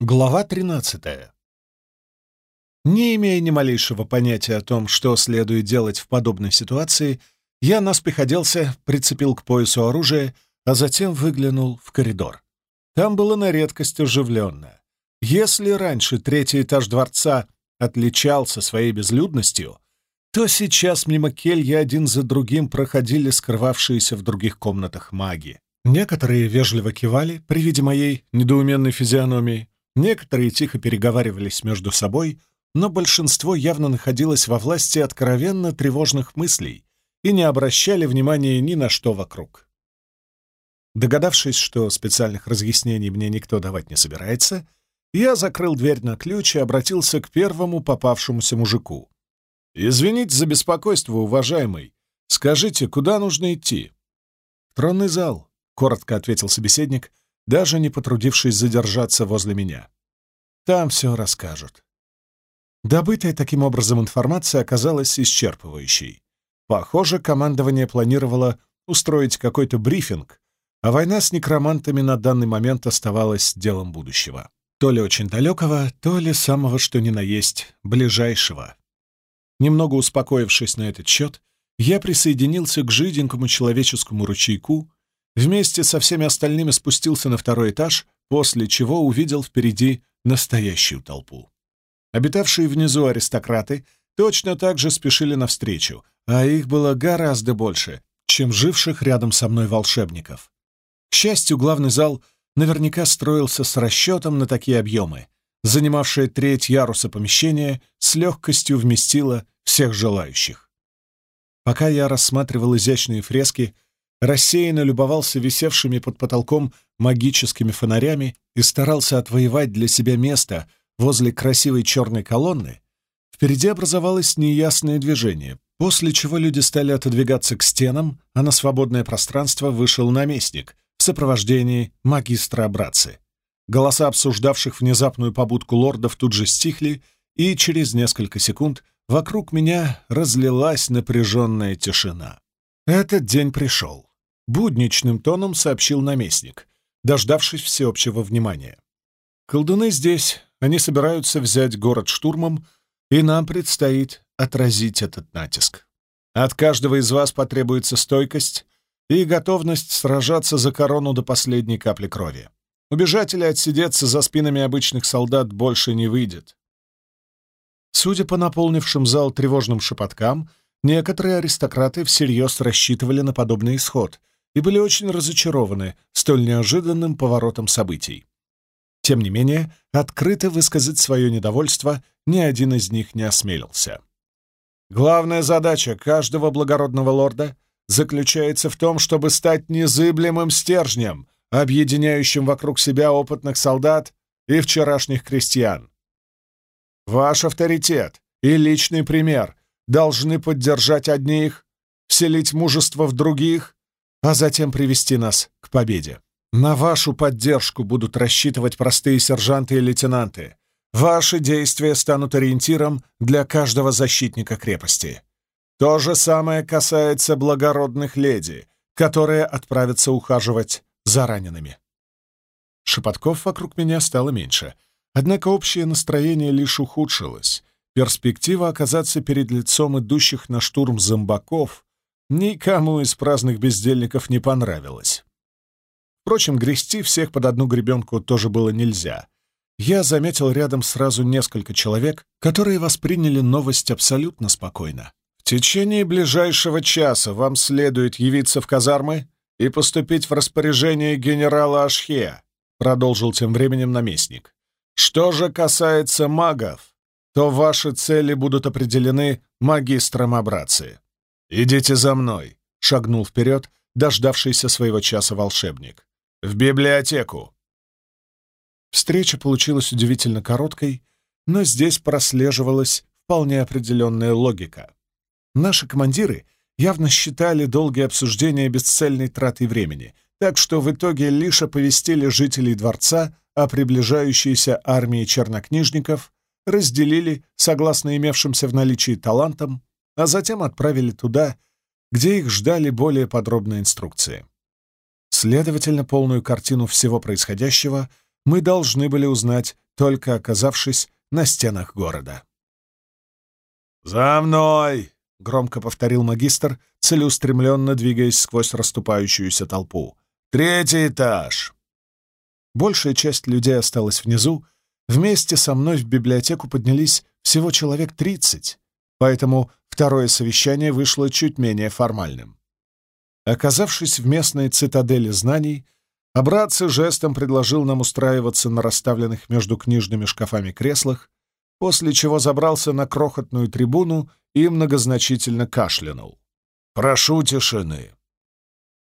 Глава 13. Не имея ни малейшего понятия о том, что следует делать в подобной ситуации, я наспех оделся, прицепил к поясу оружие, а затем выглянул в коридор. Там было на редкость оживленно. Если раньше третий этаж дворца отличался своей безлюдностью, то сейчас мимо келья один за другим проходили скрывавшиеся в других комнатах маги. Некоторые вежливо кивали при виде моей недоуменной физиономии, Некоторые тихо переговаривались между собой, но большинство явно находилось во власти откровенно тревожных мыслей и не обращали внимания ни на что вокруг. Догадавшись, что специальных разъяснений мне никто давать не собирается, я закрыл дверь на ключ и обратился к первому попавшемуся мужику. «Извините за беспокойство, уважаемый. Скажите, куда нужно идти?» «Тронный зал», — коротко ответил собеседник, даже не потрудившись задержаться возле меня. Там все расскажут. Добытая таким образом информация оказалась исчерпывающей. Похоже, командование планировало устроить какой-то брифинг, а война с некромантами на данный момент оставалась делом будущего. То ли очень далекого, то ли самого что ни на есть, ближайшего. Немного успокоившись на этот счет, я присоединился к жиденькому человеческому ручейку, Вместе со всеми остальными спустился на второй этаж, после чего увидел впереди настоящую толпу. Обитавшие внизу аристократы точно так же спешили навстречу, а их было гораздо больше, чем живших рядом со мной волшебников. К счастью, главный зал наверняка строился с расчетом на такие объемы. Занимавшее треть яруса помещения с легкостью вместило всех желающих. Пока я рассматривал изящные фрески, рассеянно любовался висевшими под потолком магическими фонарями и старался отвоевать для себя место возле красивой черной колонны, впереди образовалось неясное движение, после чего люди стали отодвигаться к стенам, а на свободное пространство вышел наместник в сопровождении магистра братцы. Голоса обсуждавших внезапную побудку лордов тут же стихли, и через несколько секунд вокруг меня разлилась напряженная тишина. Этот день пришел будничным тоном сообщил наместник, дождавшись всеобщего внимания. «Колдуны здесь, они собираются взять город штурмом, и нам предстоит отразить этот натиск. От каждого из вас потребуется стойкость и готовность сражаться за корону до последней капли крови. Убежать или отсидеться за спинами обычных солдат больше не выйдет. Судя по наполнившим зал тревожным шепоткам, некоторые аристократы всерьез рассчитывали на подобный исход и были очень разочарованы столь неожиданным поворотом событий. Тем не менее, открыто высказать свое недовольство ни один из них не осмелился. Главная задача каждого благородного лорда заключается в том, чтобы стать незыблемым стержнем, объединяющим вокруг себя опытных солдат и вчерашних крестьян. Ваш авторитет и личный пример должны поддержать одних, вселить мужество в других а затем привести нас к победе. На вашу поддержку будут рассчитывать простые сержанты и лейтенанты. Ваши действия станут ориентиром для каждого защитника крепости. То же самое касается благородных леди, которые отправятся ухаживать за ранеными. Шепотков вокруг меня стало меньше, однако общее настроение лишь ухудшилось. Перспектива оказаться перед лицом идущих на штурм зомбаков никому из праздных бездельников не понравилось. Впрочем, грести всех под одну гребенку тоже было нельзя. Я заметил рядом сразу несколько человек, которые восприняли новость абсолютно спокойно. «В течение ближайшего часа вам следует явиться в казармы и поступить в распоряжение генерала Ашхе», продолжил тем временем наместник. «Что же касается магов, то ваши цели будут определены магистром Абрации. «Идите за мной», — шагнул вперед, дождавшийся своего часа волшебник. «В библиотеку!» Встреча получилась удивительно короткой, но здесь прослеживалась вполне определенная логика. Наши командиры явно считали долгие обсуждения бесцельной тратой времени, так что в итоге лишь оповестили жителей дворца о приближающейся армии чернокнижников, разделили, согласно имевшимся в наличии талантам, а затем отправили туда, где их ждали более подробные инструкции. Следовательно, полную картину всего происходящего мы должны были узнать только оказавшись на стенах города. «За мной!» — громко повторил магистр, целеустремленно двигаясь сквозь расступающуюся толпу. «Третий этаж!» Большая часть людей осталась внизу. Вместе со мной в библиотеку поднялись всего человек тридцать, поэтому второе совещание вышло чуть менее формальным. Оказавшись в местной цитадели знаний, Абраци жестом предложил нам устраиваться на расставленных между книжными шкафами креслах, после чего забрался на крохотную трибуну и многозначительно кашлянул. «Прошу тишины!»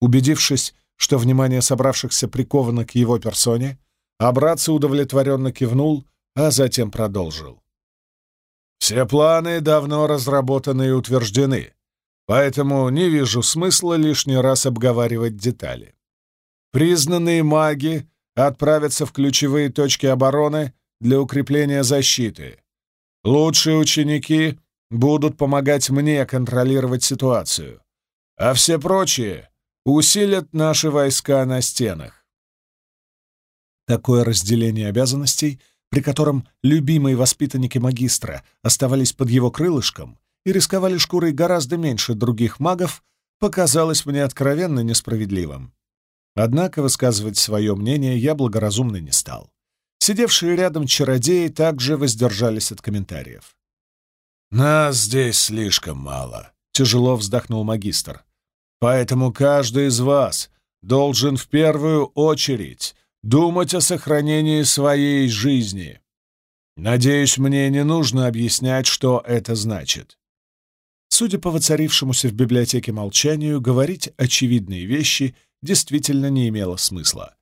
Убедившись, что внимание собравшихся приковано к его персоне, Абраци удовлетворенно кивнул, а затем продолжил. «Все планы давно разработаны и утверждены, поэтому не вижу смысла лишний раз обговаривать детали. Признанные маги отправятся в ключевые точки обороны для укрепления защиты. Лучшие ученики будут помогать мне контролировать ситуацию, а все прочие усилят наши войска на стенах. Такое разделение обязанностей, при котором любимые воспитанники магистра оставались под его крылышком и рисковали шкурой гораздо меньше других магов, показалось мне откровенно несправедливым. Однако высказывать свое мнение я благоразумно не стал. Сидевшие рядом чародеи также воздержались от комментариев. «Нас здесь слишком мало», — тяжело вздохнул магистр. «Поэтому каждый из вас должен в первую очередь думать о сохранении своей жизни. Надеюсь, мне не нужно объяснять, что это значит». Судя по воцарившемуся в библиотеке молчанию, говорить очевидные вещи — действительно не имело смысла.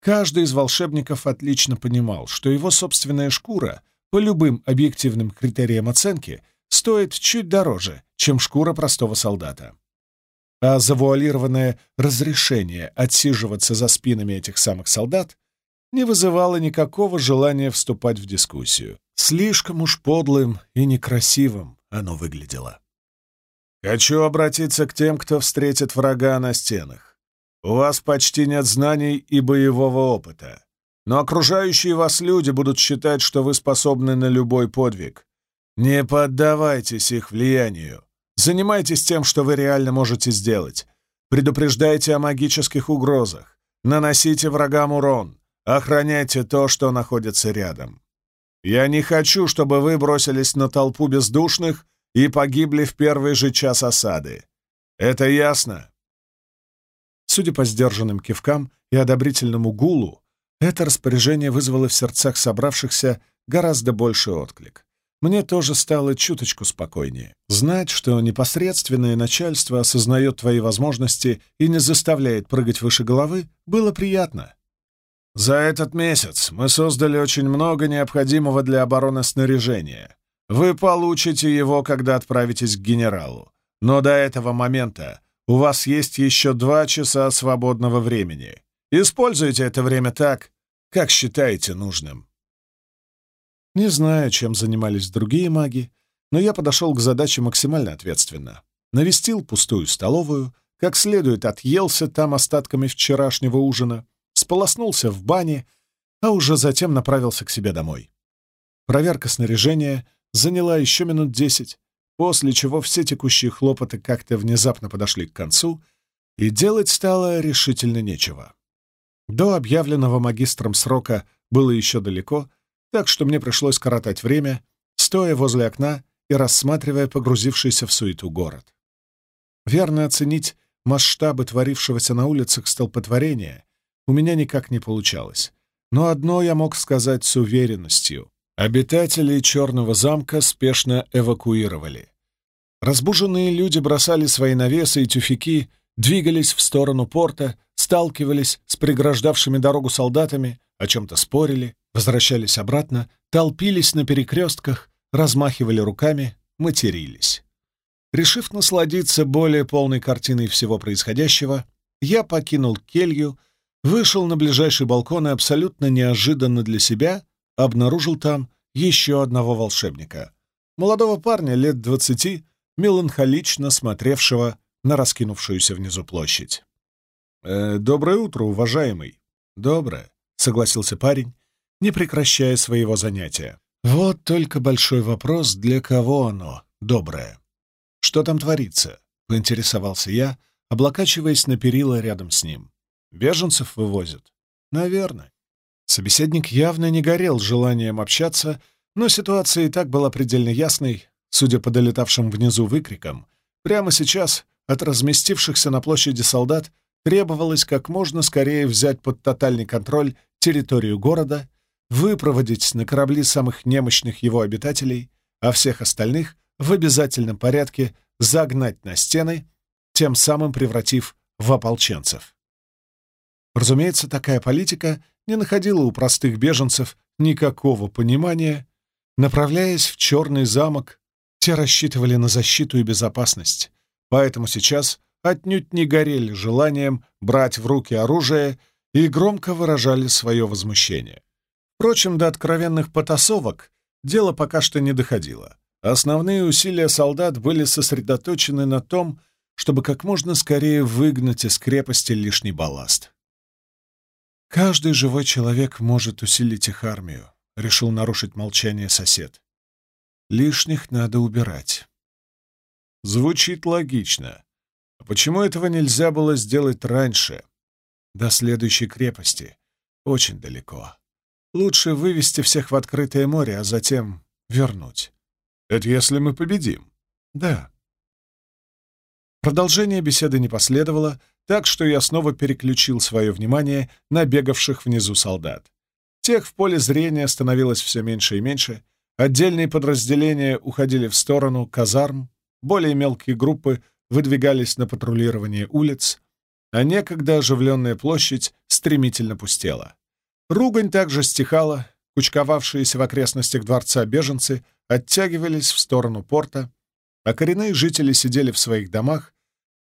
Каждый из волшебников отлично понимал, что его собственная шкура по любым объективным критериям оценки стоит чуть дороже, чем шкура простого солдата. А завуалированное разрешение отсиживаться за спинами этих самых солдат не вызывало никакого желания вступать в дискуссию. Слишком уж подлым и некрасивым оно выглядело. «Хочу обратиться к тем, кто встретит врага на стенах. У вас почти нет знаний и боевого опыта. Но окружающие вас люди будут считать, что вы способны на любой подвиг. Не поддавайтесь их влиянию. Занимайтесь тем, что вы реально можете сделать. Предупреждайте о магических угрозах. Наносите врагам урон. Охраняйте то, что находится рядом. Я не хочу, чтобы вы бросились на толпу бездушных и погибли в первый же час осады. Это ясно? Судя по сдержанным кивкам и одобрительному гулу, это распоряжение вызвало в сердцах собравшихся гораздо больший отклик. Мне тоже стало чуточку спокойнее. Знать, что непосредственное начальство осознает твои возможности и не заставляет прыгать выше головы, было приятно. За этот месяц мы создали очень много необходимого для обороны снаряжения. Вы получите его, когда отправитесь к генералу. Но до этого момента у вас есть еще два часа свободного времени. Используйте это время так, как считаете нужным. Не знаю, чем занимались другие маги, но я подошел к задаче максимально ответственно. Навестил пустую столовую, как следует отъелся там остатками вчерашнего ужина, сполоснулся в бане, а уже затем направился к себе домой. Проверка снаряжения заняла еще минут десять, после чего все текущие хлопоты как-то внезапно подошли к концу, и делать стало решительно нечего. До объявленного магистром срока было еще далеко, так что мне пришлось коротать время, стоя возле окна и рассматривая погрузившийся в суету город. Верно оценить масштабы творившегося на улицах столпотворения у меня никак не получалось. Но одно я мог сказать с уверенностью. Обитателей Черного замка спешно эвакуировали. Разбуженные люди бросали свои навесы и тюфяки, двигались в сторону порта, сталкивались с преграждавшими дорогу солдатами, о чем-то спорили, возвращались обратно, толпились на перекрестках, размахивали руками, матерились. Решив насладиться более полной картиной всего происходящего, я покинул келью, вышел на ближайший балкон и абсолютно неожиданно для себя обнаружил там еще одного волшебника. Молодого парня лет двадцати, меланхолично смотревшего на раскинувшуюся внизу площадь. «Э, «Доброе утро, уважаемый!» «Доброе», — согласился парень, не прекращая своего занятия. Вот только большой вопрос, для кого оно доброе. «Что там творится?» — поинтересовался я, облокачиваясь на перила рядом с ним. «Беженцев вывозят?» «Наверное». Собеседник явно не горел желанием общаться, но ситуация и так была предельно ясной, судя по долетавшим внизу выкрикам. Прямо сейчас от разместившихся на площади солдат требовалось как можно скорее взять под тотальный контроль территорию города, выпроводить на корабли самых немощных его обитателей, а всех остальных в обязательном порядке загнать на стены, тем самым превратив в ополченцев. Разумеется, такая политика не находила у простых беженцев никакого понимания. Направляясь в Черный замок, те рассчитывали на защиту и безопасность, поэтому сейчас отнюдь не горели желанием брать в руки оружие и громко выражали свое возмущение. Впрочем, до откровенных потасовок дело пока что не доходило. Основные усилия солдат были сосредоточены на том, чтобы как можно скорее выгнать из крепости лишний балласт. «Каждый живой человек может усилить их армию», — решил нарушить молчание сосед. «Лишних надо убирать». Звучит логично. А почему этого нельзя было сделать раньше? До следующей крепости. Очень далеко. Лучше вывести всех в открытое море, а затем вернуть. Это если мы победим. Да. Продолжение беседы не последовало, так что я снова переключил свое внимание на бегавших внизу солдат. Тех в поле зрения становилось все меньше и меньше, отдельные подразделения уходили в сторону казарм, более мелкие группы выдвигались на патрулирование улиц, а некогда оживленная площадь стремительно пустела. Ругань также стихала, кучковавшиеся в окрестностях дворца беженцы оттягивались в сторону порта, а коренные жители сидели в своих домах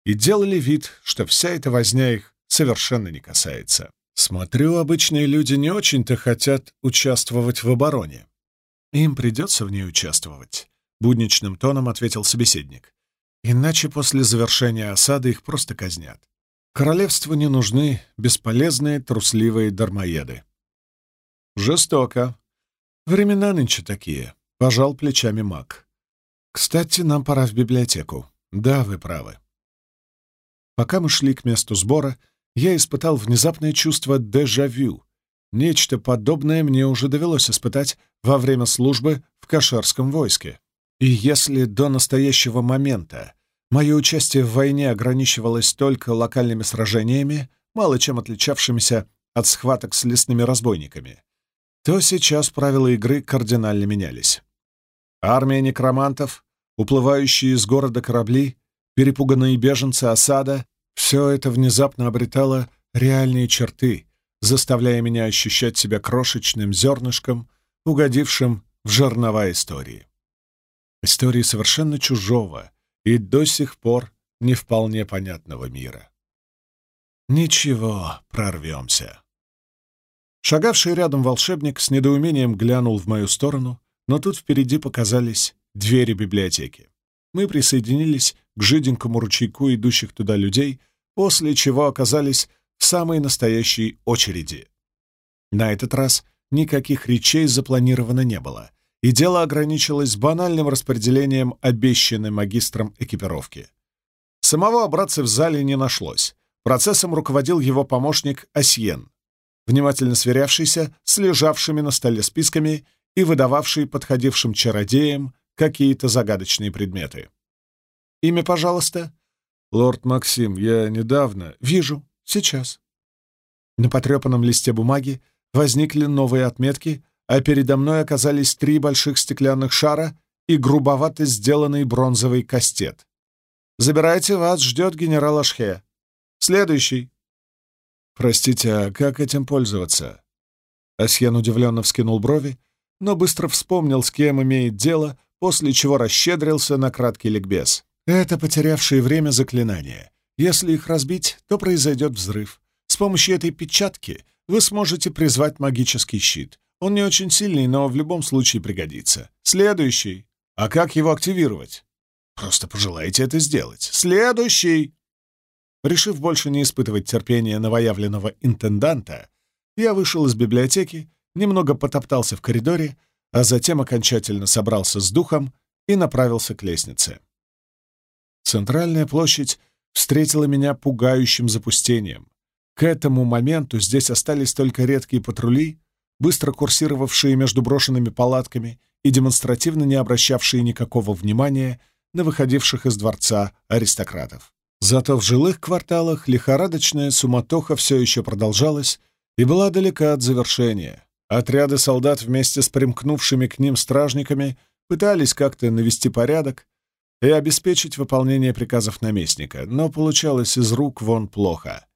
и делали вид, что вся эта возня их совершенно не касается. Смотрю, обычные люди не очень-то хотят участвовать в обороне. Им придется в ней участвовать, — будничным тоном ответил собеседник. Иначе после завершения осады их просто казнят. Королевству не нужны бесполезные трусливые дармоеды. Жестоко. Времена нынче такие. Пожал плечами маг. Кстати, нам пора в библиотеку. Да, вы правы. Пока мы шли к месту сбора, я испытал внезапное чувство дежавю. Нечто подобное мне уже довелось испытать во время службы в кошерском войске. И если до настоящего момента мое участие в войне ограничивалось только локальными сражениями, мало чем отличавшимися от схваток с лесными разбойниками, то сейчас правила игры кардинально менялись. Армия некромантов, уплывающие из города корабли, перепуганные беженцы осада — все это внезапно обретало реальные черты, заставляя меня ощущать себя крошечным зернышком, угодившим в жернова истории. Истории совершенно чужого и до сих пор не вполне понятного мира. Ничего, прорвемся. Шагавший рядом волшебник с недоумением глянул в мою сторону, но тут впереди показались двери библиотеки. Мы присоединились к жиденькому ручейку идущих туда людей, после чего оказались в самой настоящей очереди. На этот раз никаких речей запланировано не было, и дело ограничилось банальным распределением обещанной магистром экипировки. Самого братца в зале не нашлось. Процессом руководил его помощник Асьен, внимательно сверявшийся с лежавшими на столе списками и выдававший подходившим чародеям какие-то загадочные предметы. «Имя, пожалуйста?» «Лорд Максим, я недавно...» «Вижу. Сейчас». На потрепанном листе бумаги возникли новые отметки, а передо мной оказались три больших стеклянных шара и грубовато сделанный бронзовый кастет. «Забирайте вас, ждет генерал Ашхе. Следующий». «Простите, а как этим пользоваться?» Асьен удивленно вскинул брови, но быстро вспомнил, с кем имеет дело, после чего расщедрился на краткий ликбез. Это потерявшие время заклинания. Если их разбить, то произойдет взрыв. С помощью этой печатки вы сможете призвать магический щит. Он не очень сильный, но в любом случае пригодится. Следующий. А как его активировать? Просто пожелайте это сделать. Следующий. Решив больше не испытывать терпения новоявленного интенданта, я вышел из библиотеки немного потоптался в коридоре, а затем окончательно собрался с духом и направился к лестнице. Центральная площадь встретила меня пугающим запустением. К этому моменту здесь остались только редкие патрули, быстро курсировавшие между брошенными палатками и демонстративно не обращавшие никакого внимания на выходивших из дворца аристократов. Зато в жилых кварталах лихорадочная суматоха все еще продолжалась и была далека от завершения. Отряды солдат вместе с примкнувшими к ним стражниками пытались как-то навести порядок и обеспечить выполнение приказов наместника, но получалось из рук вон плохо.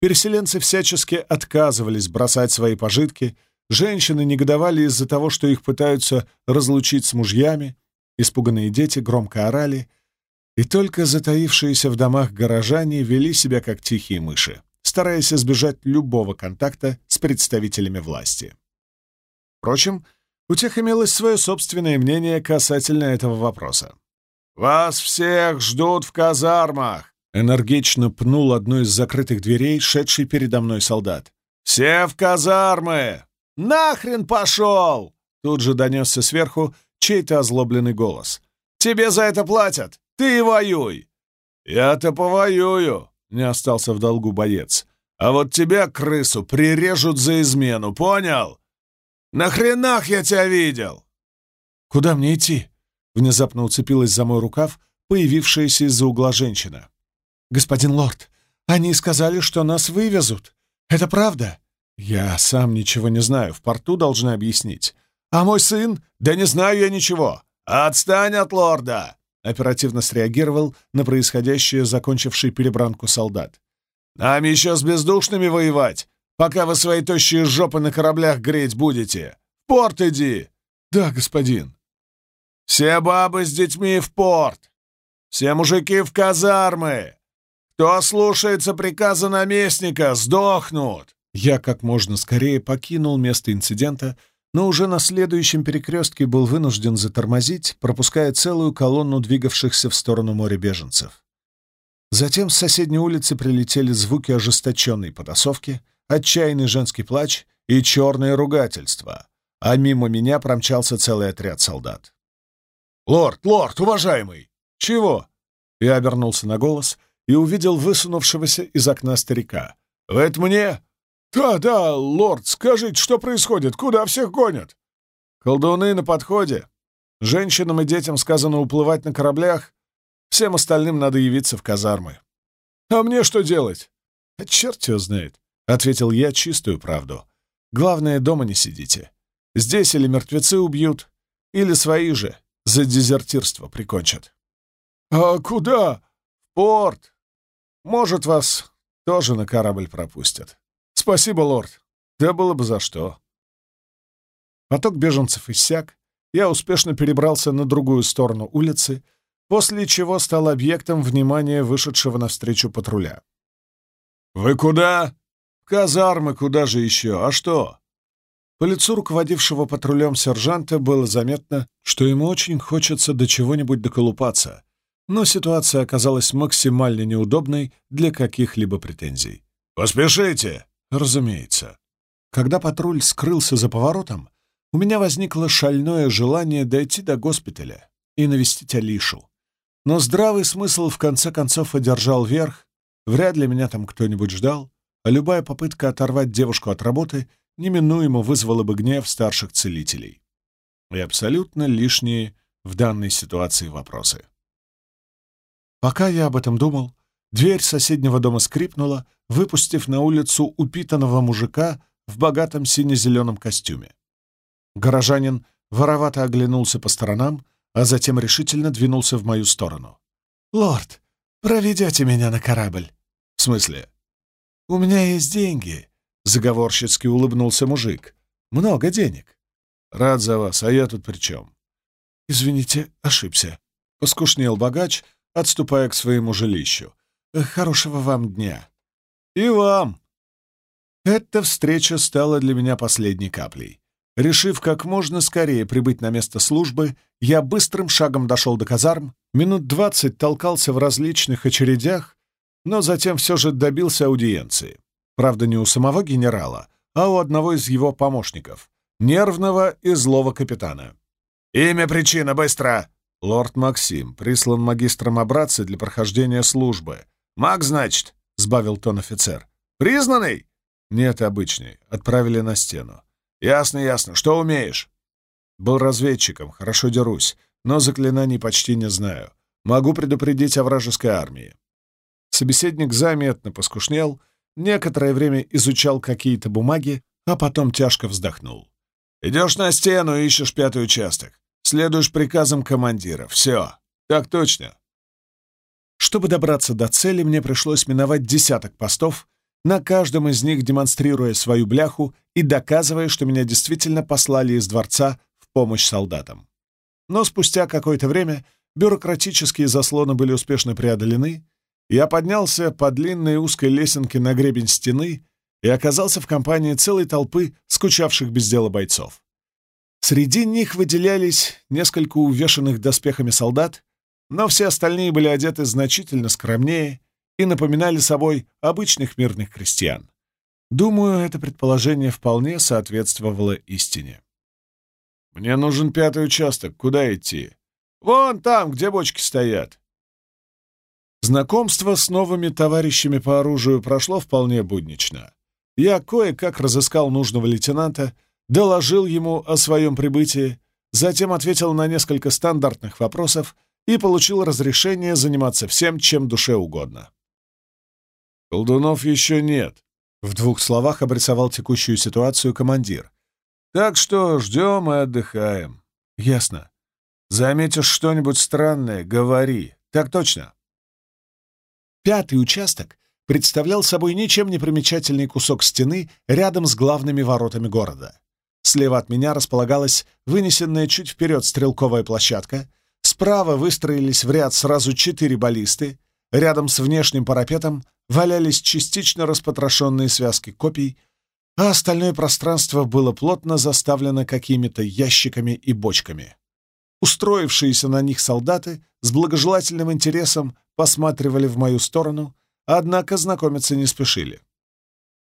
Переселенцы всячески отказывались бросать свои пожитки, женщины негодовали из-за того, что их пытаются разлучить с мужьями, испуганные дети громко орали, и только затаившиеся в домах горожане вели себя как тихие мыши, стараясь избежать любого контакта с представителями власти. Впрочем, у тех имелось свое собственное мнение касательно этого вопроса. «Вас всех ждут в казармах!» Энергично пнул одну из закрытых дверей, шедший передо мной солдат. «Все в казармы! Нахрен пошел!» Тут же донесся сверху чей-то озлобленный голос. «Тебе за это платят! Ты воюй!» «Я-то повоюю!» — не остался в долгу боец. «А вот тебя, крысу, прирежут за измену, понял? Нахренах я тебя видел?» «Куда мне идти?» — внезапно уцепилась за мой рукав появившаяся из-за угла женщина. «Господин лорд, они сказали, что нас вывезут. Это правда?» «Я сам ничего не знаю, в порту должны объяснить. А мой сын? Да не знаю я ничего. Отстань от лорда!» Оперативно среагировал на происходящее закончивший перебранку солдат. «Нам еще с бездушными воевать, пока вы свои тощие жопы на кораблях греть будете. В порт иди!» «Да, господин». «Все бабы с детьми в порт! Все мужики в казармы! Кто слушается приказа наместника, сдохнут!» Я как можно скорее покинул место инцидента, но уже на следующем перекрестке был вынужден затормозить, пропуская целую колонну двигавшихся в сторону моря беженцев. Затем с соседней улицы прилетели звуки ожесточенной потасовки, отчаянный женский плач и черное ругательство, а мимо меня промчался целый отряд солдат. «Лорд, лорд, уважаемый!» «Чего?» Я обернулся на голос и увидел высунувшегося из окна старика. «Вы это мне?» «Да, да, лорд, скажите, что происходит? Куда всех гонят?» «Колдуны на подходе. Женщинам и детям сказано уплывать на кораблях. Всем остальным надо явиться в казармы». «А мне что делать?» «А черт его знает», — ответил я чистую правду. «Главное, дома не сидите. Здесь или мертвецы убьют, или свои же за дезертирство прикончат». «А куда?» «Порт. Может, вас тоже на корабль пропустят. Спасибо, лорд. Да было бы за что. Поток беженцев иссяк, я успешно перебрался на другую сторону улицы, после чего стал объектом внимания вышедшего навстречу патруля. «Вы куда?» «Казармы, куда же еще? А что?» По лицу руководившего патрулем сержанта было заметно, что ему очень хочется до чего-нибудь доколупаться, но ситуация оказалась максимально неудобной для каких-либо претензий. «Поспешите!» «Разумеется. Когда патруль скрылся за поворотом, у меня возникло шальное желание дойти до госпиталя и навестить Алишу. Но здравый смысл в конце концов одержал верх, вряд ли меня там кто-нибудь ждал, а любая попытка оторвать девушку от работы неминуемо вызвала бы гнев старших целителей. И абсолютно лишние в данной ситуации вопросы. Пока я об этом думал, дверь соседнего дома скрипнула, выпустив на улицу упитанного мужика в богатом сине-зеленом костюме. Горожанин воровато оглянулся по сторонам, а затем решительно двинулся в мою сторону. «Лорд, проведете меня на корабль?» «В смысле?» «У меня есть деньги», — заговорщицки улыбнулся мужик. «Много денег». «Рад за вас, а я тут при чем?» «Извините, ошибся», — поскушнел богач, отступая к своему жилищу. «Хорошего вам дня». «И вам!» Эта встреча стала для меня последней каплей. Решив как можно скорее прибыть на место службы, я быстрым шагом дошел до казарм, минут двадцать толкался в различных очередях, но затем все же добился аудиенции. Правда, не у самого генерала, а у одного из его помощников, нервного и злого капитана. «Имя, причина, быстро!» «Лорд Максим, прислан магистром Абраци для прохождения службы». «Маг, значит?» — сбавил тон офицер. «Признанный?» «Нет, обычный. Отправили на стену». «Ясно, ясно. Что умеешь?» «Был разведчиком, хорошо дерусь, но заклинаний почти не знаю. Могу предупредить о вражеской армии». Собеседник заметно поскушнел, некоторое время изучал какие-то бумаги, а потом тяжко вздохнул. «Идешь на стену и ищешь пятый участок. Следуешь приказам командира. Все. Так точно». Чтобы добраться до цели, мне пришлось миновать десяток постов, на каждом из них демонстрируя свою бляху и доказывая, что меня действительно послали из дворца в помощь солдатам. Но спустя какое-то время бюрократические заслоны были успешно преодолены, я поднялся по длинной узкой лесенке на гребень стены и оказался в компании целой толпы скучавших без дела бойцов. Среди них выделялись несколько увешанных доспехами солдат, но все остальные были одеты значительно скромнее и напоминали собой обычных мирных крестьян. Думаю, это предположение вполне соответствовало истине. «Мне нужен пятый участок. Куда идти?» «Вон там, где бочки стоят». Знакомство с новыми товарищами по оружию прошло вполне буднично. Я кое-как разыскал нужного лейтенанта, доложил ему о своем прибытии, затем ответил на несколько стандартных вопросов и получил разрешение заниматься всем, чем душе угодно. «Колдунов еще нет», — в двух словах обрисовал текущую ситуацию командир. «Так что ждем и отдыхаем». «Ясно. Заметишь что-нибудь странное, говори. Так точно». Пятый участок представлял собой ничем не примечательный кусок стены рядом с главными воротами города. Слева от меня располагалась вынесенная чуть вперед стрелковая площадка, справа выстроились в ряд сразу четыре баллисты, рядом с внешним парапетом валялись частично распотрошенные связки копий, а остальное пространство было плотно заставлено какими-то ящиками и бочками. Устроившиеся на них солдаты с благожелательным интересом посматривали в мою сторону, однако знакомиться не спешили.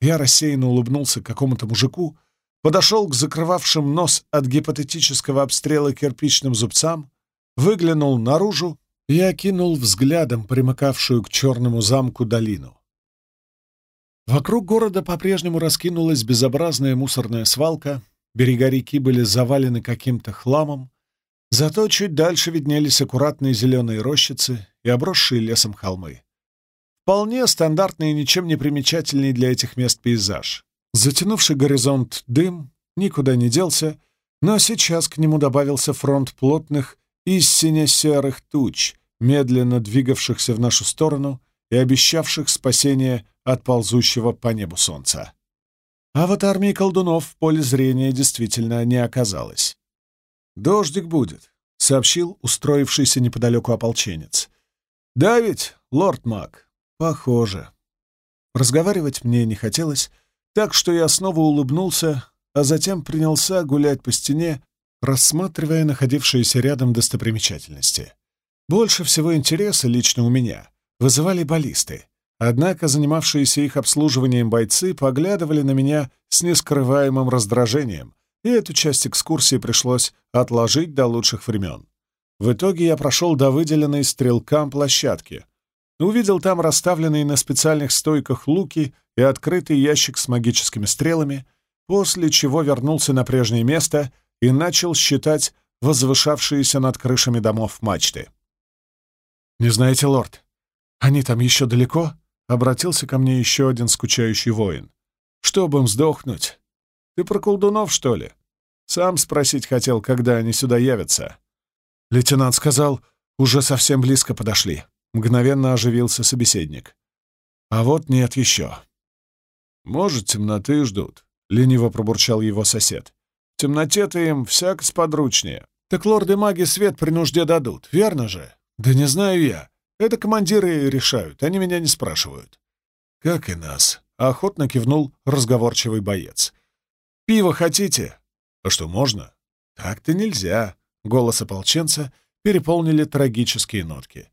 Я рассеянно улыбнулся какому-то мужику, подошел к закрывавшим нос от гипотетического обстрела кирпичным зубцам, выглянул наружу и окинул взглядом примыкавшую к черному замку долину. Вокруг города по-прежнему раскинулась безобразная мусорная свалка, берега реки были завалены каким-то хламом, Зато чуть дальше виднелись аккуратные зеленые рощицы и обросшие лесом холмы. Вполне стандартный и ничем не примечательный для этих мест пейзаж. Затянувший горизонт дым никуда не делся, но сейчас к нему добавился фронт плотных и сине-серых туч, медленно двигавшихся в нашу сторону и обещавших спасение от ползущего по небу солнца. А вот армии колдунов в поле зрения действительно не оказалось. «Дождик будет», — сообщил устроившийся неподалеку ополченец. «Да ведь, лорд Мак?» «Похоже». Разговаривать мне не хотелось, так что я снова улыбнулся, а затем принялся гулять по стене, рассматривая находившиеся рядом достопримечательности. Больше всего интереса лично у меня вызывали баллисты, однако занимавшиеся их обслуживанием бойцы поглядывали на меня с нескрываемым раздражением, и эту часть экскурсии пришлось отложить до лучших времен. В итоге я прошел до выделенной стрелкам площадки. Увидел там расставленные на специальных стойках луки и открытый ящик с магическими стрелами, после чего вернулся на прежнее место и начал считать возвышавшиеся над крышами домов мачты. «Не знаете, лорд, они там еще далеко?» — обратился ко мне еще один скучающий воин. «Чтобы им сдохнуть, ты про колдунов, что ли? Сам спросить хотел, когда они сюда явятся. Лейтенант сказал, уже совсем близко подошли. Мгновенно оживился собеседник. А вот нет еще. Может, темноты ждут, лениво пробурчал его сосед. В темноте-то им всяк сподручнее. Так лорды-маги свет при нужде дадут, верно же? Да не знаю я. Это командиры решают, они меня не спрашивают. Как и нас, охотно кивнул разговорчивый боец. Пиво хотите?» «А что, можно?» «Так-то нельзя», — голос ополченца переполнили трагические нотки.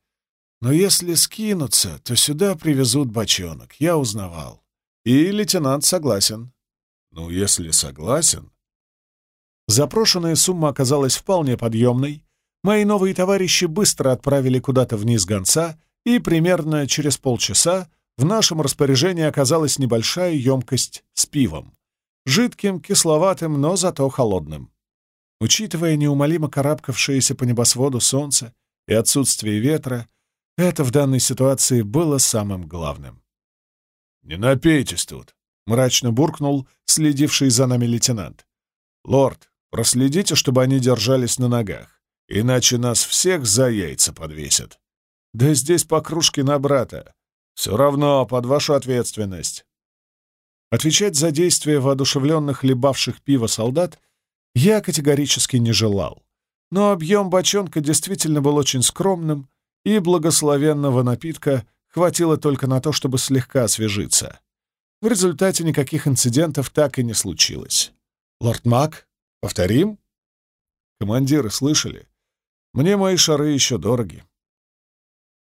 «Но если скинуться, то сюда привезут бочонок, я узнавал. И лейтенант согласен». «Ну, если согласен...» Запрошенная сумма оказалась вполне подъемной. Мои новые товарищи быстро отправили куда-то вниз гонца, и примерно через полчаса в нашем распоряжении оказалась небольшая емкость с пивом. Жидким, кисловатым, но зато холодным. Учитывая неумолимо карабкавшееся по небосводу солнце и отсутствие ветра, это в данной ситуации было самым главным. «Не напейтесь тут», — мрачно буркнул следивший за нами лейтенант. «Лорд, проследите, чтобы они держались на ногах, иначе нас всех за яйца подвесят. Да здесь по кружке на брата. Все равно под вашу ответственность». Отвечать за действия воодушевленных либавших пива солдат я категорически не желал. Но объем бочонка действительно был очень скромным, и благословенного напитка хватило только на то, чтобы слегка освежиться. В результате никаких инцидентов так и не случилось. «Лорд Мак, повторим?» «Командиры слышали? Мне мои шары еще дороги».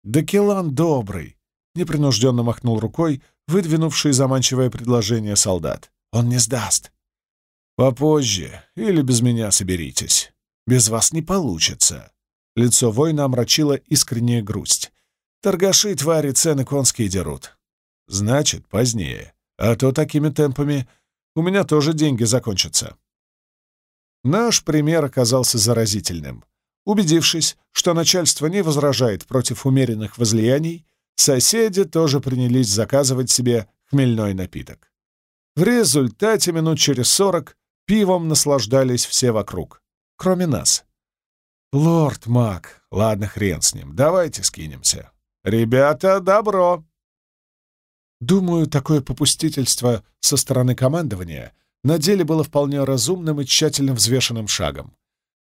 «Декелан добрый», — непринужденно махнул рукой, выдвинувший заманчивое предложение солдат. «Он не сдаст». «Попозже, или без меня соберитесь. Без вас не получится». Лицо воина омрачило искренняя грусть. «Торгаши, твари, цены конские дерут». «Значит, позднее. А то такими темпами у меня тоже деньги закончатся». Наш пример оказался заразительным. Убедившись, что начальство не возражает против умеренных возлияний, соседи тоже принялись заказывать себе хмельной напиток. В результате минут через сорок пивом наслаждались все вокруг, кроме нас. «Лорд Мак, ладно, хрен с ним, давайте скинемся. Ребята, добро!» Думаю, такое попустительство со стороны командования на деле было вполне разумным и тщательно взвешенным шагом.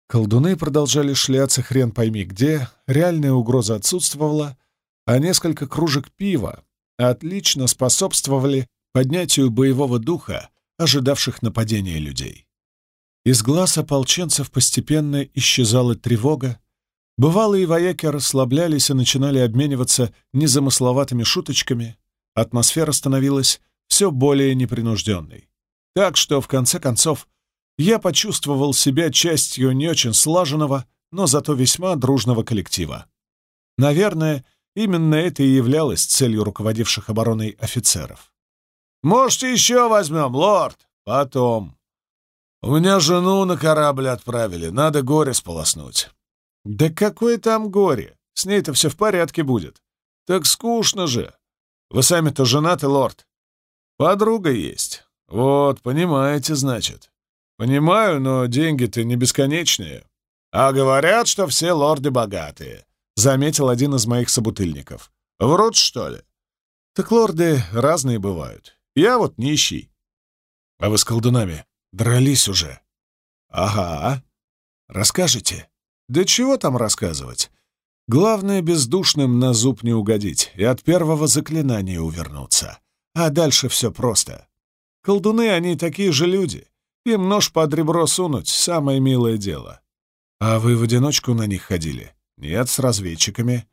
Колдуны продолжали шляться хрен пойми где, реальная угроза отсутствовала, а несколько кружек пива отлично способствовали поднятию боевого духа ожидавших нападения людей. Из глаз ополченцев постепенно исчезала тревога. Бывалые вояки расслаблялись и начинали обмениваться незамысловатыми шуточками. Атмосфера становилась все более непринужденной. Так что, в конце концов, я почувствовал себя частью не очень слаженного, но зато весьма дружного коллектива. Наверное, именно это и являлось целью руководивших обороной офицеров. «Можете еще возьмем, лорд?» «Потом», у меня жену на корабль отправили, надо горе сполоснуть. Да какое там горе? С ней-то все в порядке будет. Так скучно же. Вы сами-то женаты, лорд. Подруга есть. Вот, понимаете, значит. Понимаю, но деньги-то не бесконечные. А говорят, что все лорды богатые, — заметил один из моих собутыльников. Врут, что ли? Так лорды разные бывают. Я вот нищий. А вы с колдунами Дрались уже. Ага. Расскажете? Да чего там рассказывать? Главное, бездушным на зуб не угодить и от первого заклинания увернуться. А дальше все просто. Колдуны, они такие же люди. Им нож под ребро сунуть — самое милое дело. А вы в одиночку на них ходили? Нет, с разведчиками.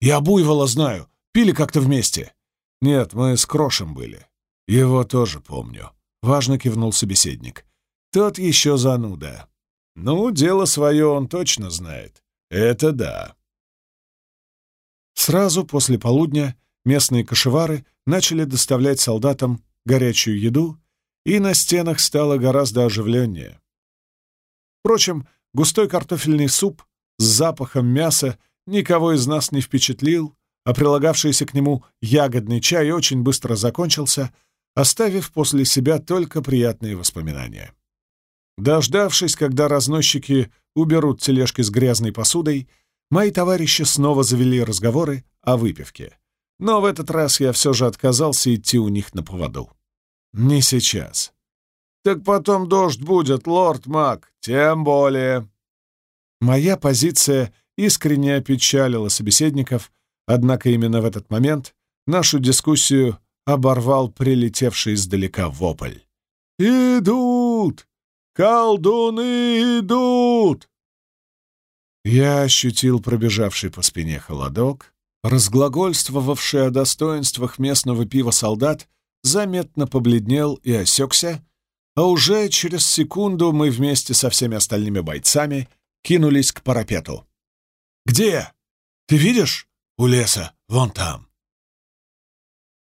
Я Буйвола знаю. Пили как-то вместе. Нет, мы с Крошем были. Его тоже помню. Важно кивнул собеседник. Тот еще зануда. Ну, дело свое он точно знает. Это да. Сразу после полудня местные кошевары начали доставлять солдатам горячую еду, и на стенах стало гораздо оживленнее. Впрочем, густой картофельный суп с запахом мяса никого из нас не впечатлил, а прилагавшийся к нему ягодный чай очень быстро закончился, оставив после себя только приятные воспоминания. Дождавшись, когда разносчики уберут тележки с грязной посудой, мои товарищи снова завели разговоры о выпивке. Но в этот раз я все же отказался идти у них на поводу. Не сейчас. «Так потом дождь будет, лорд Мак, тем более». Моя позиция искренне опечалила собеседников, однако именно в этот момент нашу дискуссию оборвал прилетевший издалека вопль. «Идут! Колдуны идут!» Я ощутил пробежавший по спине холодок, разглагольствовавший о достоинствах местного пива солдат, заметно побледнел и осекся, а уже через секунду мы вместе со всеми остальными бойцами кинулись к парапету. «Где? Ты видишь? У леса, вон там».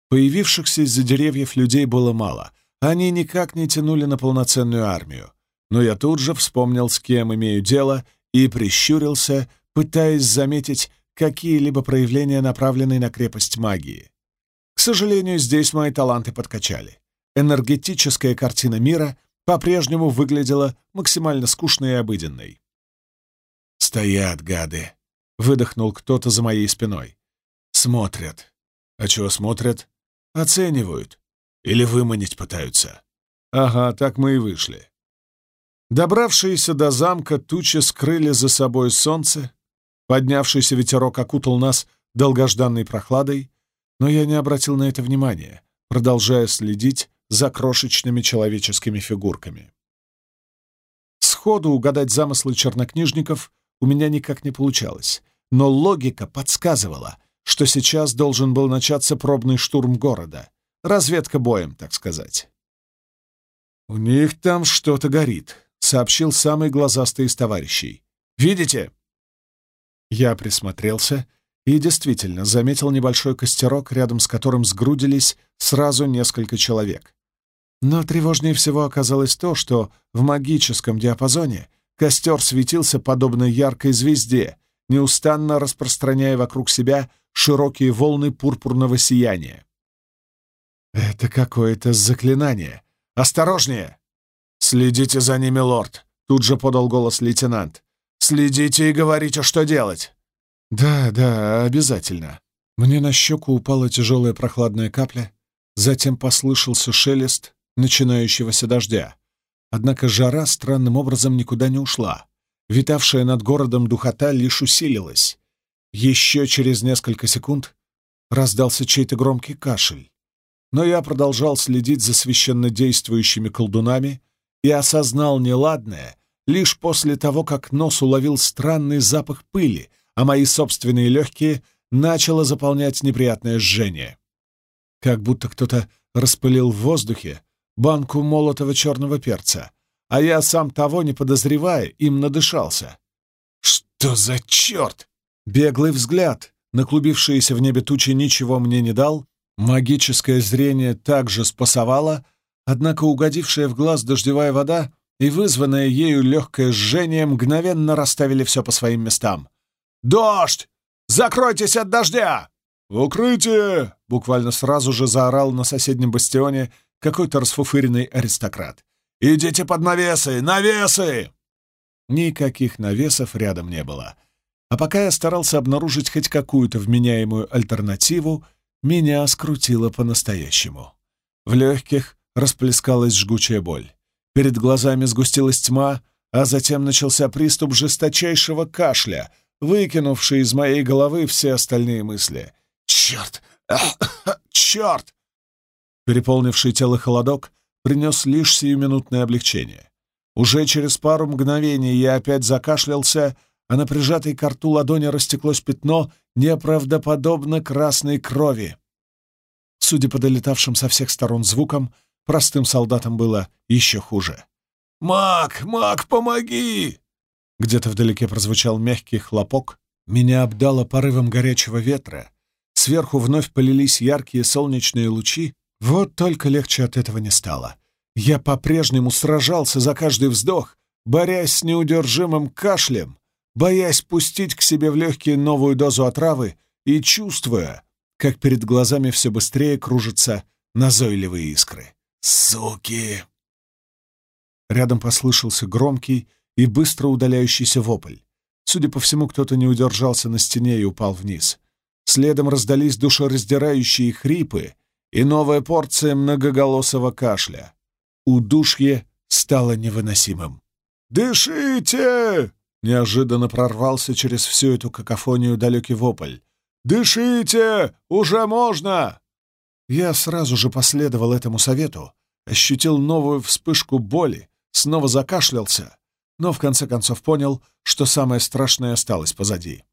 Появившихся из-за деревьев людей было мало. Они никак не тянули на полноценную армию. Но я тут же вспомнил, с кем имею дело, и прищурился, пытаясь заметить какие-либо проявления, направленные на крепость магии. К сожалению, здесь мои таланты подкачали. Энергетическая картина мира по-прежнему выглядела максимально скучной и обыденной. «Стоят, гады!» — выдохнул кто-то за моей спиной. «Смотрят. А чего смотрят? Оценивают. Или выманить пытаются. Ага, так мы и вышли. Добравшиеся до замка тучи скрыли за собой солнце, поднявшийся ветерок окутал нас долгожданной прохладой, но я не обратил на это внимания, продолжая следить за крошечными человеческими фигурками. Сходу угадать замыслы чернокнижников у меня никак не получалось, но логика подсказывала, что сейчас должен был начаться пробный штурм города, разведка боем, так сказать. «У них там что-то горит», — сообщил самый глазастый из товарищей. «Видите?» Я присмотрелся и действительно заметил небольшой костерок, рядом с которым сгрудились сразу несколько человек. Но тревожнее всего оказалось то, что в магическом диапазоне костер светился подобно яркой звезде, неустанно распространяя вокруг себя широкие волны пурпурного сияния. «Это какое-то заклинание! Осторожнее!» «Следите за ними, лорд!» — тут же подал голос лейтенант. «Следите и говорите, что делать!» «Да, да, обязательно!» Мне на щеку упала тяжелая прохладная капля, затем послышался шелест начинающегося дождя. Однако жара странным образом никуда не ушла. Витавшая над городом духота лишь усилилась. Еще через несколько секунд раздался чей-то громкий кашель. Но я продолжал следить за священно действующими колдунами и осознал неладное лишь после того, как нос уловил странный запах пыли, а мои собственные легкие начало заполнять неприятное жжение. Как будто кто-то распылил в воздухе банку молотого черного перца, а я, сам того не подозревая, им надышался. «Что за черт?» Беглый взгляд на клубившиеся в небе тучи ничего мне не дал, магическое зрение также спасовало, однако угодившая в глаз дождевая вода и вызванное ею легкое жжение мгновенно расставили все по своим местам. «Дождь! Закройтесь от дождя!» «В укрытие!» — буквально сразу же заорал на соседнем бастионе какой-то расфуфыренный аристократ. «Идите под навесы! Навесы!» Никаких навесов рядом не было — а пока я старался обнаружить хоть какую-то вменяемую альтернативу, меня скрутило по-настоящему. В легких расплескалась жгучая боль. Перед глазами сгустилась тьма, а затем начался приступ жесточайшего кашля, выкинувший из моей головы все остальные мысли. «Черт! Черт!» Переполнивший тело холодок принес лишь сиюминутное облегчение. Уже через пару мгновений я опять закашлялся а на прижатой к рту ладони растеклось пятно неправдоподобно красной крови. Судя по долетавшим со всех сторон звукам, простым солдатам было еще хуже. «Маг! Маг, помоги!» Где-то вдалеке прозвучал мягкий хлопок. Меня обдало порывом горячего ветра. Сверху вновь полились яркие солнечные лучи. Вот только легче от этого не стало. Я по-прежнему сражался за каждый вздох, борясь с неудержимым кашлем, боясь пустить к себе в легкие новую дозу отравы и чувствуя, как перед глазами все быстрее кружатся назойливые искры. «Суки!» Рядом послышался громкий и быстро удаляющийся вопль. Судя по всему, кто-то не удержался на стене и упал вниз. Следом раздались душераздирающие хрипы и новая порция многоголосого кашля. Удушье стало невыносимым. «Дышите!» Неожиданно прорвался через всю эту какофонию далекий вопль. «Дышите! Уже можно!» Я сразу же последовал этому совету, ощутил новую вспышку боли, снова закашлялся, но в конце концов понял, что самое страшное осталось позади.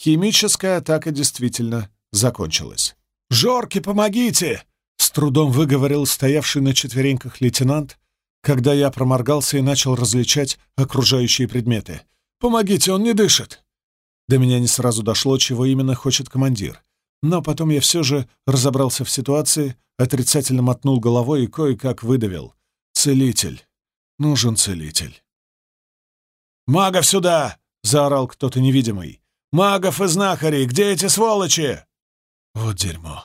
Химическая атака действительно закончилась. «Жорки, помогите!» — с трудом выговорил стоявший на четвереньках лейтенант, когда я проморгался и начал различать окружающие предметы. «Помогите, он не дышит!» До меня не сразу дошло, чего именно хочет командир. Но потом я все же разобрался в ситуации, отрицательно мотнул головой и кое-как выдавил. «Целитель. Нужен целитель». «Магов сюда!» — заорал кто-то невидимый. «Магов и знахарей! Где эти сволочи?» Вот дерьмо.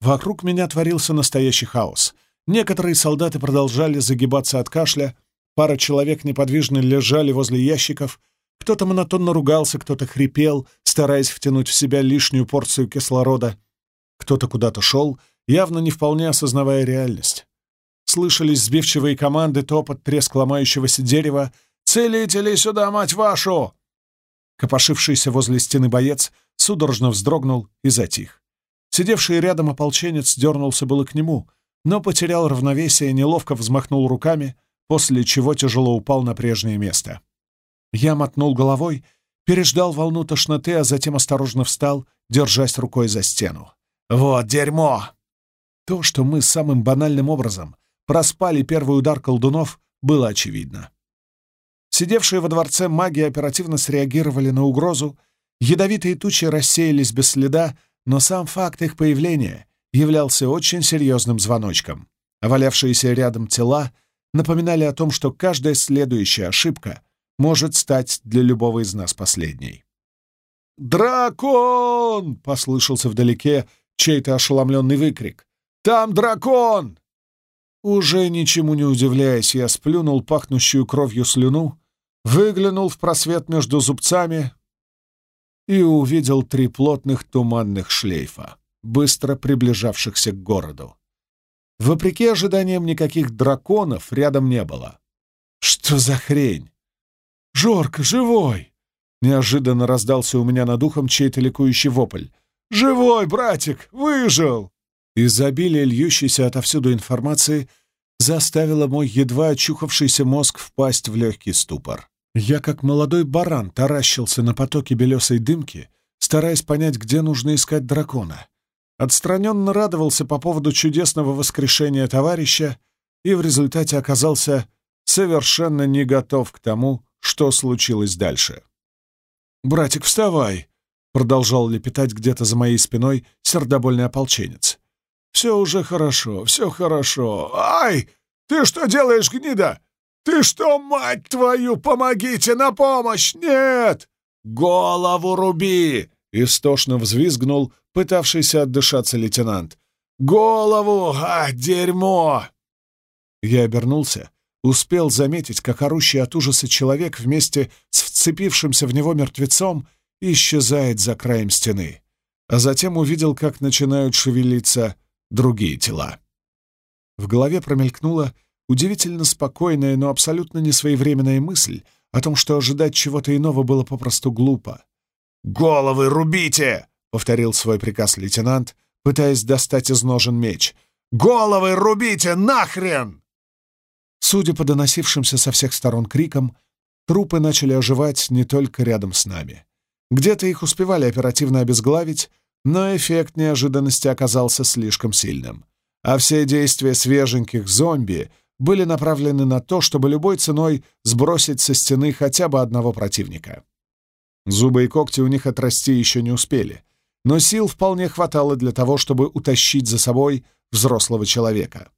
Вокруг меня творился настоящий хаос. Некоторые солдаты продолжали загибаться от кашля, пара человек неподвижно лежали возле ящиков, кто-то монотонно ругался, кто-то хрипел, стараясь втянуть в себя лишнюю порцию кислорода. Кто-то куда-то шел, явно не вполне осознавая реальность. Слышались сбивчивые команды, топот, треск ломающегося дерева. «Целители сюда, мать вашу!» Копошившийся возле стены боец судорожно вздрогнул и затих. Сидевший рядом ополченец дернулся было к нему, но потерял равновесие, неловко взмахнул руками, после чего тяжело упал на прежнее место. Я мотнул головой, переждал волну тошноты, а затем осторожно встал, держась рукой за стену. «Вот дерьмо!» То, что мы самым банальным образом проспали первый удар колдунов, было очевидно. Сидевшие во дворце маги оперативно среагировали на угрозу, ядовитые тучи рассеялись без следа, но сам факт их появления являлся очень серьезным звоночком. Валявшиеся рядом тела напоминали о том, что каждая следующая ошибка может стать для любого из нас последней. «Дракон!» — послышался вдалеке чей-то ошеломленный выкрик. «Там дракон!» Уже ничему не удивляясь, я сплюнул пахнущую кровью слюну, выглянул в просвет между зубцами и увидел три плотных туманных шлейфа, быстро приближавшихся к городу. Вопреки ожиданиям, никаких драконов рядом не было. Что за хрень? «Жорка, живой!» Неожиданно раздался у меня над ухом чей-то ликующий вопль. «Живой, братик! Выжил!» Изобилие льющейся отовсюду информации заставило мой едва очухавшийся мозг впасть в легкий ступор. Я, как молодой баран, таращился на потоке белесой дымки, стараясь понять, где нужно искать дракона. Отстраненно радовался по поводу чудесного воскрешения товарища и в результате оказался совершенно не готов к тому, что случилось дальше. «Братик, вставай!» — продолжал лепетать где-то за моей спиной сердобольный ополченец. «Все уже хорошо, все хорошо. Ай! Ты что делаешь, гнида? «Ты что, мать твою, помогите, на помощь! Нет! Голову руби!» — истошно взвизгнул пытавшийся отдышаться лейтенант. «Голову! А, дерьмо!» Я обернулся, успел заметить, как орущий от ужаса человек вместе с вцепившимся в него мертвецом исчезает за краем стены, а затем увидел, как начинают шевелиться другие тела. В голове промелькнуло Удивительно спокойная, но абсолютно несвоевременная мысль о том, что ожидать чего-то иного было попросту глупо. «Головы рубите!» — повторил свой приказ лейтенант, пытаясь достать из ножен меч. «Головы рубите нахрен!» Судя по доносившимся со всех сторон крикам, трупы начали оживать не только рядом с нами. Где-то их успевали оперативно обезглавить, но эффект неожиданности оказался слишком сильным. А все действия свеженьких зомби — были направлены на то, чтобы любой ценой сбросить со стены хотя бы одного противника. Зубы и когти у них отрасти еще не успели, но сил вполне хватало для того, чтобы утащить за собой взрослого человека.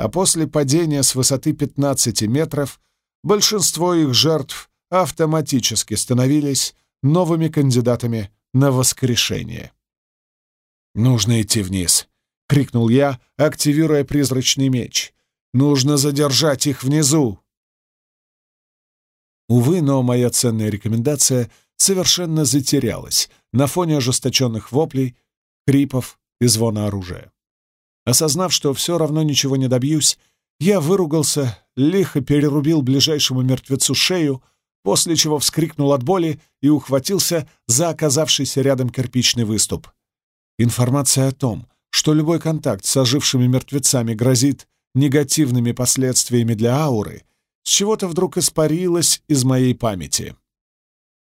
А после падения с высоты 15 метров большинство их жертв автоматически становились новыми кандидатами на воскрешение. «Нужно идти вниз», — крикнул я, активируя призрачный меч — Нужно задержать их внизу!» Увы, но моя ценная рекомендация совершенно затерялась на фоне ожесточенных воплей, крипов и звона оружия. Осознав, что все равно ничего не добьюсь, я выругался, лихо перерубил ближайшему мертвецу шею, после чего вскрикнул от боли и ухватился за оказавшийся рядом кирпичный выступ. Информация о том, что любой контакт с ожившими мертвецами грозит негативными последствиями для ауры, с чего-то вдруг испарилось из моей памяти.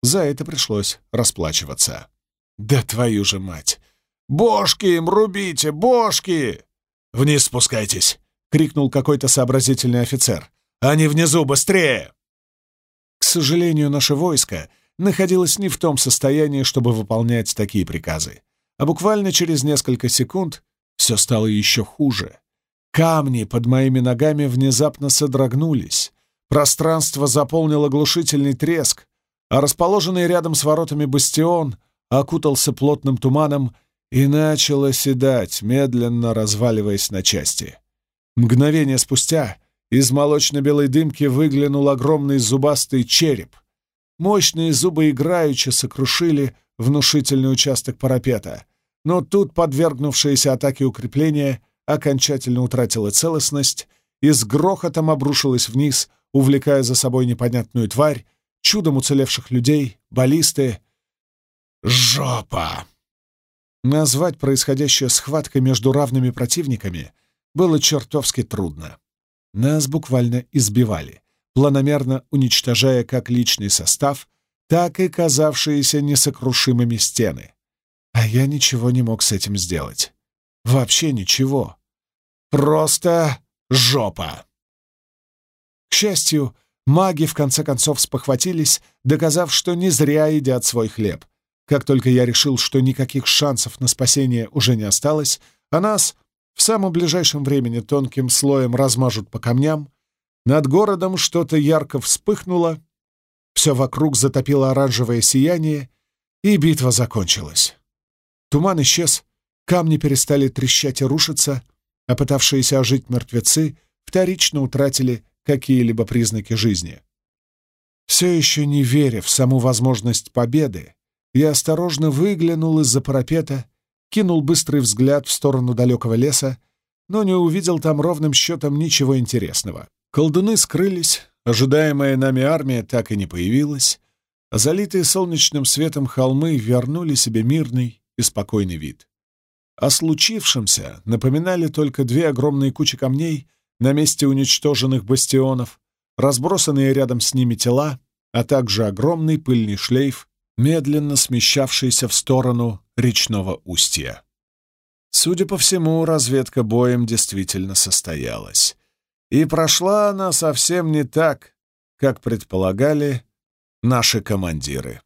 За это пришлось расплачиваться. Да твою же мать! «Бошки им рубите! Бошки!» «Вниз спускайтесь!» — крикнул какой-то сообразительный офицер. Они внизу, быстрее!» К сожалению, наше войско находилось не в том состоянии, чтобы выполнять такие приказы. А буквально через несколько секунд все стало еще хуже. Камни под моими ногами внезапно содрогнулись. Пространство заполнил оглушительный треск, а расположенный рядом с воротами бастион окутался плотным туманом и начал оседать, медленно разваливаясь на части. Мгновение спустя из молочно-белой дымки выглянул огромный зубастый череп. Мощные зубы играючи сокрушили внушительный участок парапета, но тут подвергнувшееся атаке укрепления окончательно утратило целостность и с грохотом обрушилось вниз, увлекая за собой непонятную тварь, чудом уцелевших людей, баллисты. Жопа! Назвать происходящее схваткой между равными противниками было чертовски трудно. Нас буквально избивали, планомерно уничтожая как личный состав, так и казавшиеся несокрушимыми стены. А я ничего не мог с этим сделать. Вообще ничего. Просто жопа. К счастью, маги в конце концов спохватились, доказав, что не зря едят свой хлеб. Как только я решил, что никаких шансов на спасение уже не осталось, а нас в самом ближайшем времени тонким слоем размажут по камням, над городом что-то ярко вспыхнуло, все вокруг затопило оранжевое сияние, и битва закончилась. Туман исчез, камни перестали трещать и рушиться, а пытавшиеся ожить мертвецы вторично утратили какие-либо признаки жизни. Все еще не веря в саму возможность победы, я осторожно выглянул из-за парапета, кинул быстрый взгляд в сторону далекого леса, но не увидел там ровным счетом ничего интересного. Колдуны скрылись, ожидаемая нами армия так и не появилась, а залитые солнечным светом холмы вернули себе мирный и спокойный вид. О случившемся напоминали только две огромные кучи камней на месте уничтоженных бастионов, разбросанные рядом с ними тела, а также огромный пыльный шлейф медленно смещавшийся в сторону речного устья. Судя по всему, разведка боем действительно состоялась. И прошла она совсем не так, как предполагали наши командиры.